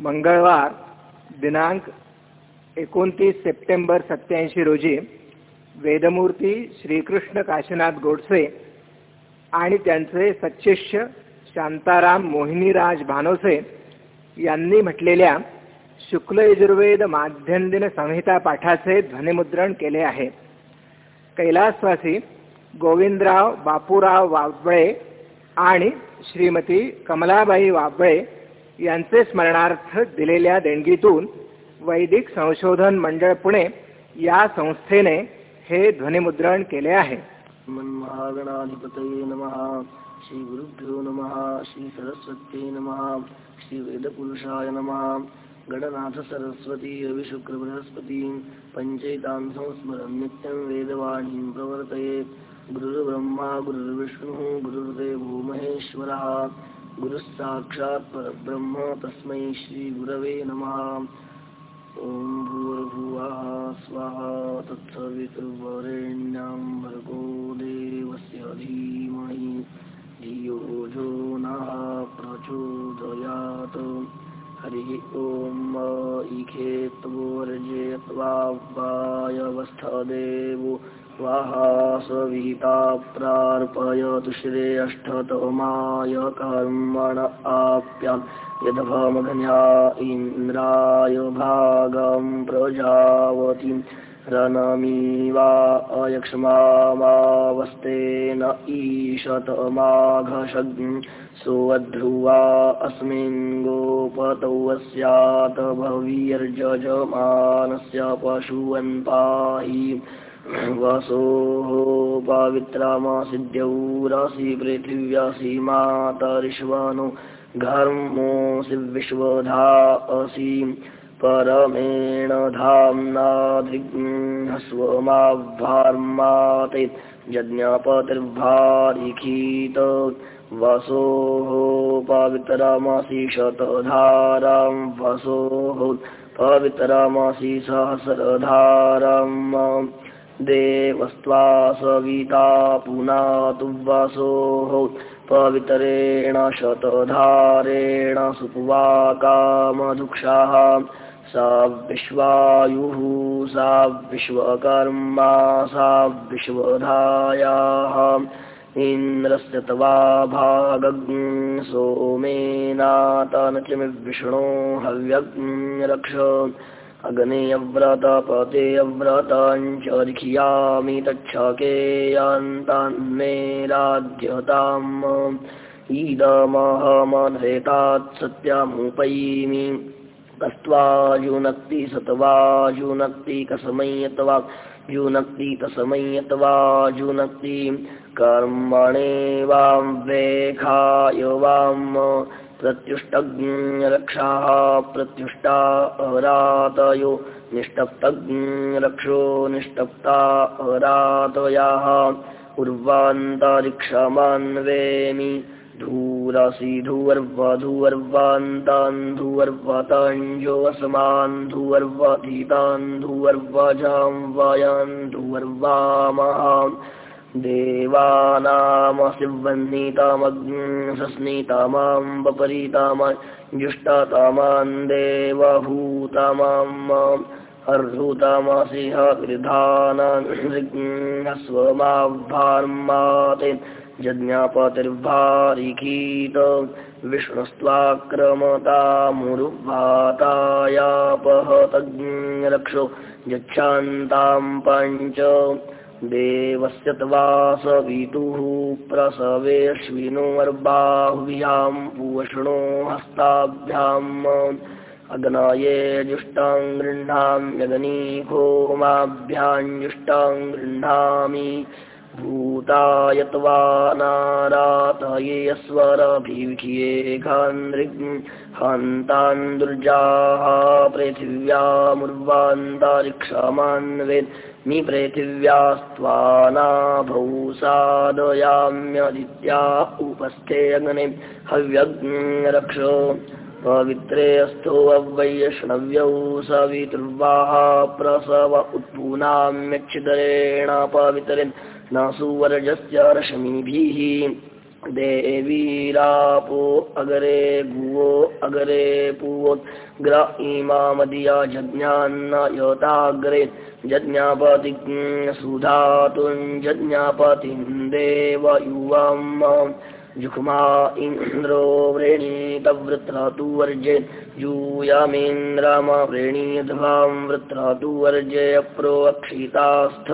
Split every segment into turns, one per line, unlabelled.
मंगळवार दिनांक एकोणतीस सप्टेंबर सत्याऐंशी रोजी वेदमूर्ती श्रीकृष्ण काशीनाथ गोडसे आणि त्यांचे सच्शिष्य शांताराम मोहिनीराज भानोसे यांनी म्हटलेल्या शुक्ल यजुर्वेद माध्यंदिन संहिता पाठाचे ध्वनिमुद्रण केले आहे. कैलासवासी गोविंदराव बापूराव वाबळे आणि श्रीमती कमलाबाई वाबळे यांचे स्मरणार्थ दिलेल्या देणगीतून वैदिक संशोधन मंडळ पुणे या संस्थेने हे ध्वनिमुद्रण केले आहे.
महागणाधिपतये नमः. श्रीगुरुभ्यो नमः. श्री सरस्वत्यै नमः. श्रीवेदपुरुषाय नमः. गणनाथ सरस्वती रविशुक्र बृहस्पती पञ्चैतां संस्मरन् नित्यं वेदवाणीं प्रवर्तये। गुरुर्ब्रह्मा गुरुर्विष्णुः गुरुर्देवो महेश्वरः। गुरुस्साक्षात् परब्रह्म तस्मै श्रीगुरवे नमः। ॐ भूर्भुवः, स्वाहा तत्सवितुर्वरेण्यां भर्गो देवस्य धीमहि। धियो जो नः प्रचोदयात्। हरिः ॐ इखे त्वोर्जेत्वायवस्थदेवो स्वाहा प्रार्पयतु श्रेष्ठतमाय कर्मण आप्याम्। यद्भमघन्या इन्द्राय भागं प्रजावतीं। रनमीवा अयक्ष्मामावस्तेन ईशतमाघशग् सोऽध्रुवा अस्मिन् गोपतौ स्यात् भवीर्जमानस्य पशुवन् पाहि वसोः पवित्रामासिद्यौरासि पृथिव्यासि मातरिष्वनु घर्मोऽसि विश्वधा असि परमेण धाम्नाधिस्वमाभार्माते यज्ञपतिर्भारिखीत वसोः पवित्रमासि शतधारां वसोः पवित्रमासि सहस्रधाराम् देवस्त्वा सविता पुनातु वसोः पवितरेण शतधारेण सुप्वा कामधुक्षाः। सा विश्वायुः सा विश्वकर्मा सा विश्वधायाः। इन्द्रस्य तवा भागग् सोमेनातनचिमिविष्णो हव्यग् रक्ष अग्नेयव्रतपतेयव्रताञ्चरिखियामि तच्छकेयान्तान्मेराध्यताम् इदमहमधेतात् सत्यामुपैमि। कस्त्वायुनक्ति सत्वाजुनक्ति कसमय्यत्वा। जुनक्ति तसमय्यत्वाजुनक्ति कर्मणे वां वेखाय वाम् प्रत्युष्टज्ञरक्षाः प्रत्युष्टा अरातयो निष्टप्तज्ञरक्षो निष्टप्ता अरातयाः उर्वान्तरिक्षमान्वेमि धूरसि धुवर्वधुवर्वान्तान् धुवर्वताञ्जोऽस्मान् धुवर्वधीतान् धुवर्वजां वायान् धुवर्वामहाम् देवानामसिवह्नितामग्निसस्नितामां वपरीतामां जुष्टातामान् देवभूतामाम् अर्धूतामासिह गृधानास्वमाभार्माते यज्ञापतिर्भारिखीत विष्णुस्त्वाक्रमतामुरुभातायापहतज्ञरक्षो यच्छान्तां पञ्च देवस्य त्वासवितुः प्रसवेऽश्विनोर्बाहुभ्यां पूष्णो हस्ताभ्याम् अग्नाये जुष्टां गृह्णां यगनीघोमाभ्याञ्जुष्टां गृह्णामि भूताय त्वा नारातयेऽस्वरभिविखिये घान्दृग् हान्तान् दुर्जाः पृथिव्यामुर्वान्तरिक्षमान्वेत् निपृथिव्यास्त्वानाभौ सादयाम्यदित्या उपस्थे अग्ने हव्यग्रक्ष पवित्रे अस्थो अवैष्णव्यौ सवितुर्वाः प्रसव उत्पूनाम्यक्षितरेण पवित्रे न सुवर्जस्य रश्मिभिः देवीरापो अगरे गुवो अगरे पूवो। ग्र इमामदिया जज्ञान्न योताग्रे। जज्ञापति सुधातुं जज्ञापतिं देव युवाम् जुक्मा इन्द्रो व्रेणीतवृत्रतु वर्जे यूयामीन्द्रम व्रेणीध्वां वृत्रतु वर्जे प्रोक्षितास्थ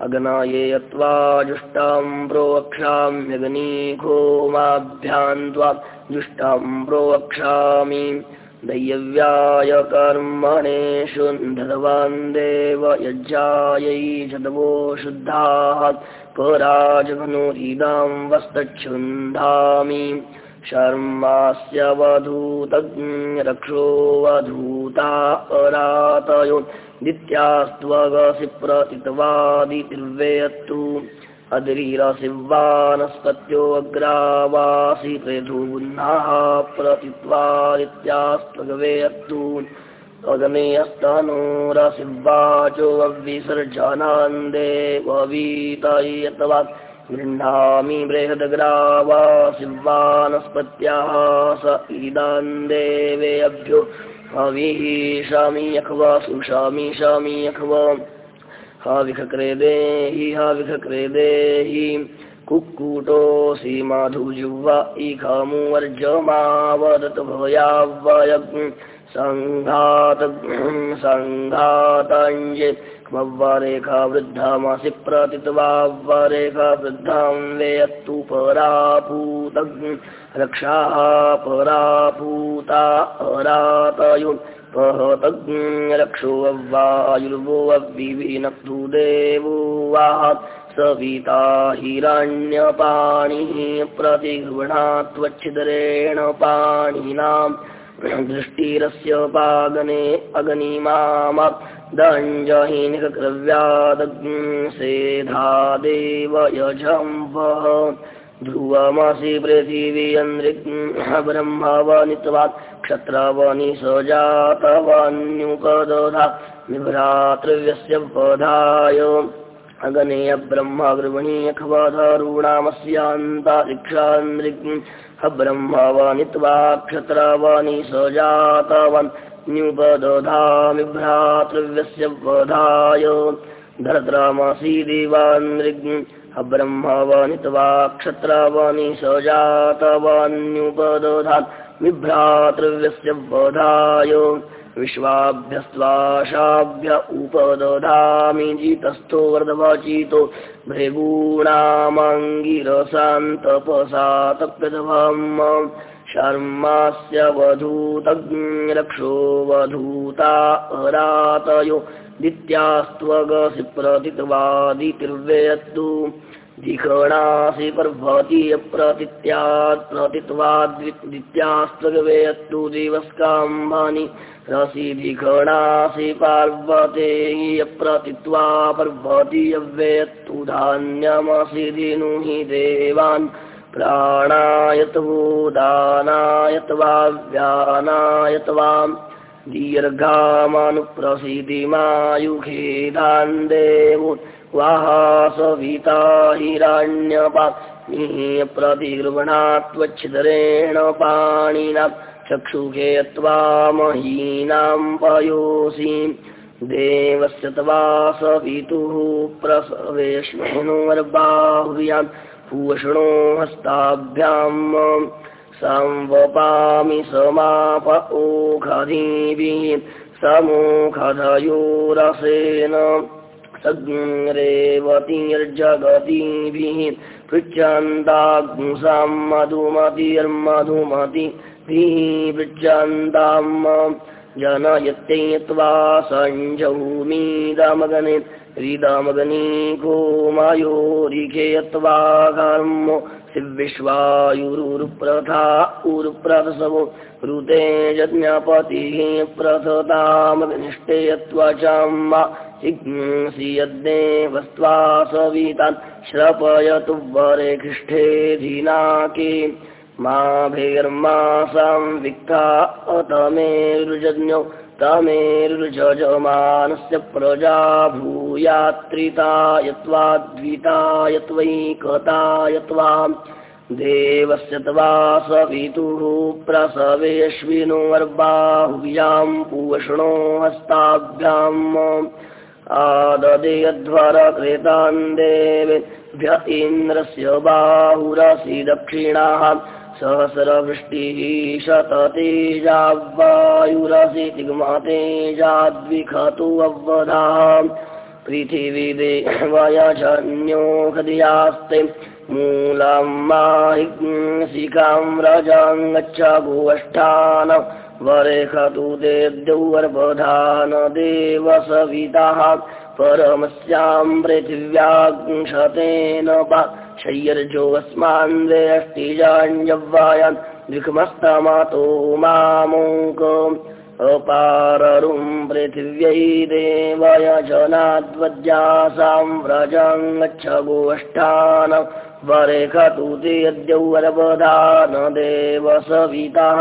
अग्नाये यत्त्वाजुष्टां प्रोवक्षाम्यग्नीघो माभ्यां त्वा जुष्टां प्रोवक्षामि दैयव्याय कर्मणेषु धतवान् देव यज्जायै जदवो शुद्धाः। पराजघनुरिदां वस्तच्छुन्धामि शर्मास्य वधूतज्ञरक्षो वधूता अरातयो दित्यास्त्वगसि प्रतितवादितिर्वेयत्तु अद्रीरसि वानस्पत्योऽग्रावासि पृथुनाः प्रतित्वादित्यास्त्वगवेयत्तु अग्नेयस्तनोरसिवाचो अविसर्जनान्देववीतयत्वा गृह्णामि बृहदग्रावासिवानस्पत्याः स इदान् देवेभ्यो हविषामि अखवा सुषामि शामि अखवा हाविखक्रे देहि कुक्कुटोऽसि माधुजुह्वा इखमुवर्जमावदत भयावयग् सङ्घात सङ्घाताञ्जे क्मव्वरेखा वृद्धामसि प्रतित्वाव्वरेखा वृद्धां वेयत्तु परापूतग् रक्षाः परापूता अरातयो पहतग् रक्षो अव्वायुर्वो अव्विनक्तु देवो वाः सविता हिरण्यपाणिः प्रतिगृह्णात्वच्छिदरेण पाणिनाम् दृष्टिरस्य पागने अग्निमाम दञ्जहिनिकक्रव्यादग्सेधा देव यजम्बः ध्रुवमसि पृथिवीयन्द्रिग् ब्रह्मवनित्वात् क्षत्रवनि स जातवन्युपदधा विभ्रातृव्यस्य पधाय अगनेय ब्रह्म गृह्णीयखवधरूणामस्यान्तारिक्षान्द्रिग् ब्रह्मवनित्वा क्षत्रवनि स जातवन् न्युपदधामि भ्रातृव्यस्य वधाय। धरद्रामसि देवान्द्रिग् ब्रह्मवनित्वा क्षत्रावनि स जातवान्युपदधात् विभ्रातृव्यस्य वधाय। विश्वाभ्यस्त्वाशाभ्य उपदधामि जितस्थो वर्धवाचितो भृगूणामङ्गिरसान्तपसातप्रभम् शर्मास्य वधूतज्ञरक्षो वधूता अरातयो दित्यास्त्वगसि प्रतित्वादितिर्वेयत्तु धिखणासि पर्वति प्रतित्यात् प्रतित्वाद्वित्यास्त्वगवेयत्तु दिवस्काम्बानि रसि धिखणासि पार्वते यप्रतित्वा पर्वति यव्वेयत्तु धान्यमसि दिनुहि देवान् प्राणायतवो दानायत्वा व्यानायत्वाम् दीर्घामानुप्रसीदिमायुखेदान् देवो वाः सविता हिरण्यपा प्रतिगृह्णात्वच्छिदरेण पाणिना चक्षुषे त्वामहीनां पयोसि देवस्य तवा सवितुः प्रसवेष्मेनुर्बाहुर्याम् पूषणो हस्ताभ्याम् संवपामि समाप ओखधिभिः समोखधयोरसेन सग्रेवतीर्जगतीभिः पृच्छन्ताग्सां मधुमतिर्मधुमतिभिः पृच्छन्ताम् जनयत्यै त्वा सञ्जौमीदमगने हृदमगनीको मायोरिखे यत्वा कर्म शिविश्वायुरुप्रथा उरुप्रथसवो ऋते यज्ञपतिः प्रथतामग्निष्ठे यत्त्वचाम्बा जिज्ञंसि यद्देवस्त्वा सवितान् श्रपयतु वरे खिष्ठे धिनाके माभिर्मासां विक्ता अतमेरुजज्ञौ तमेरुजमानस्य प्रजा भूयात्रितायत्वाद्वितायत्वैकतायत्वा देवस्य तवा सवितुः प्रसवेऽश्विनो वर्बाहुभ्यां पूषणो हस्ताभ्याम् आददेयध्वर कृतान् देवेभ्य इन्द्रस्य बाहुरसि दक्षिणाः सहस्रवृष्टिः शततेजावायुरसि तिग्मतेजाद्विखतु अवधा पृथिवी देवयजन्यो हृदयास्ते मूलं माहिशिखां रजाङ्गच्छ गोष्ठान वरेखतु देद्यौर्वधान देव सविताः परमस्यां पृथिव्याङ्शतेन वा शय्यर्जोऽस्मान् वेष्टिजाञ्जव्वायान् द्विखमस्तमातो मामोक अपाररुं पृथिव्यै देवय जनाद्वद्यासां व्रजाङ्गच्छ गोष्ठान वरेखतु ते यद्यौरवधान देव सविताः।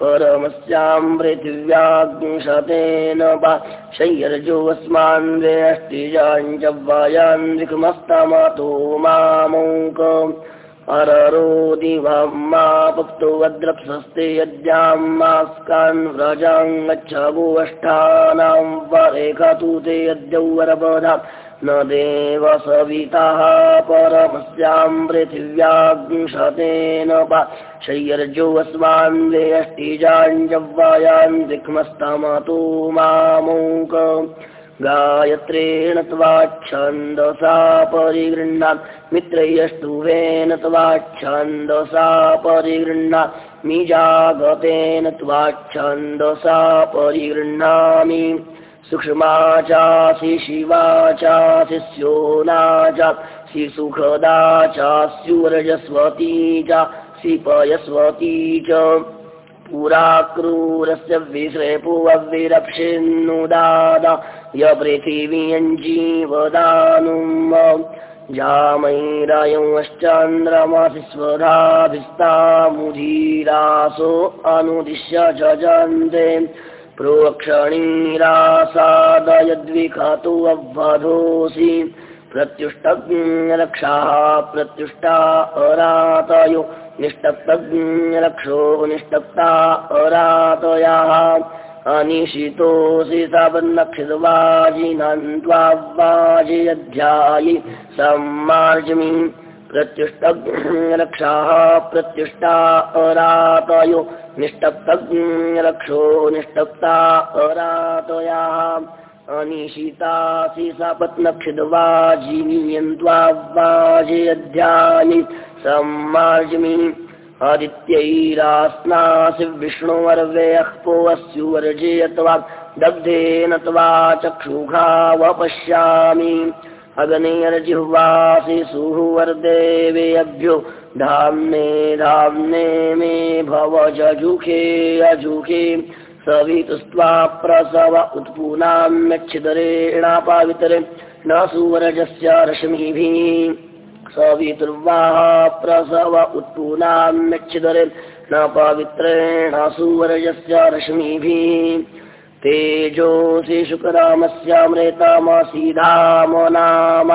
परमस्यां पृथिव्याग्निशतेन वा शय्यर्जोऽस्मान् वेष्टिजाञ्जव्वायान् विखमस्तमतो मामोक अररो दिवं मा पुक्तो वद्रप्सस्ते यद्यां मास्कान् व्रजाङ्गच्छ गोष्ठानां वरेखतु ते यद्यौरवधा न देव सविताः परमस्यां पृथिव्याग्निशतेन वा शय्यर्जोऽस्मान् वेष्टिजाञ्जव्वायान् दिक्मस्तमतो मामोक गायत्रेण त्वाच्छन्दसा परिगृह्णा। मित्रयष्टुवेन त्वाच्छन्दसा परिगृह्णा। मिजागतेन त्वाच्छन्दसा परिगृह्णामि सूक्ष्मा चासि शिवा चासि स्योना चासि सुखदा चास्युरजस्वती चासि पयस्वती च पुराक्रूरस्य विश्रेपुवविरप्सिन्नुदादा य पृथिवीयञ्जीवदानुम् जामैरायंश्चान्द्रमसि स्वधाभिस्तामुधीरासो अनुदिश्य जजन्ते प्रोक्षणीरासादयद्विखतु अवधोऽसि प्रत्युष्टज्ञरक्षाः प्रत्युष्टा अरातयो। निष्टप्तज्ञरक्षो निष्टप्ता अरातयाः। अनिशितोऽसि सवन्नक्षितवाजिनन्त्वावाजियध्यायि सम्मार्जमि प्रत्युष्टज्ञरक्षाः प्रत्युष्टा अरातयो। निष्टप्तज्ञरक्षो निष्टप्ता अरातयाः। अनिशितासि सपत्नक्षिद्वाजिनियन्त्वावाजियध्यानि सम्मार्जमि। आदित्यैरास्नासि विष्णुवर्वेयः पोऽस्युवर्जयत्वा दग्धेन त्वा चक्षुघावपश्यामि अग्नेर्जिह्वासि सुहृवर्देवेऽभ्यो धाम्ने धाम्ने मे भव जजुखे अजुखे। सवितुस्त्वा प्रसव उत्पूनाम्यच्छिदरेणापावितरे न सुवरजस्य रश्मिभिः सवितुर्वाः प्रसव उत्पूनाम्यच्छिदरे। न पवित्रेण सुवरजस्य रश्मिभिः तेजोऽसि शुकरामस्यामृतामसीधाम नाम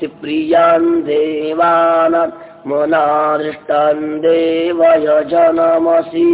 सि प्रियान् देवान् मनादृष्टान् देवयजनमसि